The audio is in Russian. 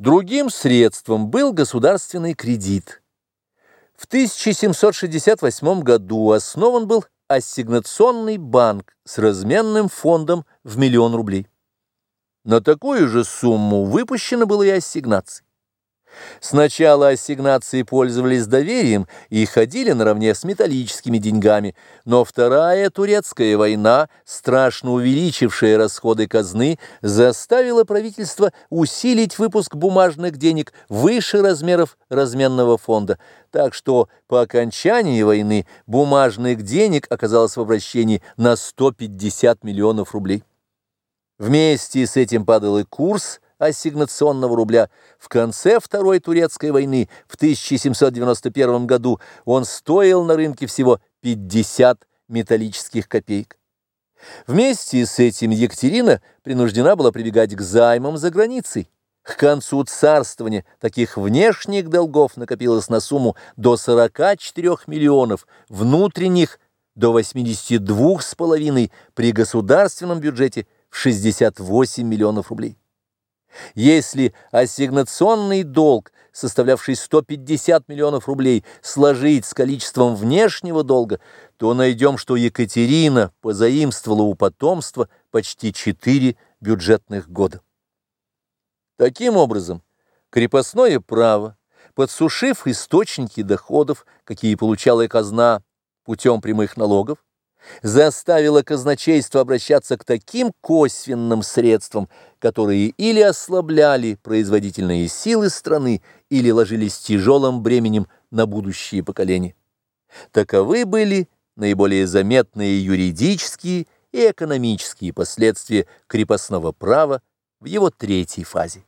Другим средством был государственный кредит. В 1768 году основан был ассигнационный банк с разменным фондом в миллион рублей. На такую же сумму выпущено было и ассигнаций. Сначала ассигнации пользовались доверием и ходили наравне с металлическими деньгами, но Вторая Турецкая война, страшно увеличившая расходы казны, заставила правительство усилить выпуск бумажных денег выше размеров разменного фонда, так что по окончании войны бумажных денег оказалось в обращении на 150 миллионов рублей. Вместе с этим падал и курс – ассигнационного рубля. В конце Второй Турецкой войны в 1791 году он стоил на рынке всего 50 металлических копеек. Вместе с этим Екатерина принуждена была прибегать к займам за границей. К концу царствования таких внешних долгов накопилось на сумму до 44 миллионов, внутренних до 82,5 при государственном бюджете в 68 миллионов рублей. Если ассигнационный долг, составлявший 150 миллионов рублей, сложить с количеством внешнего долга, то найдем, что Екатерина позаимствовала у потомства почти 4 бюджетных года. Таким образом, крепостное право, подсушив источники доходов, какие получала казна путем прямых налогов, заставило казначейство обращаться к таким косвенным средствам, которые или ослабляли производительные силы страны, или ложились тяжелым бременем на будущие поколения. Таковы были наиболее заметные юридические и экономические последствия крепостного права в его третьей фазе.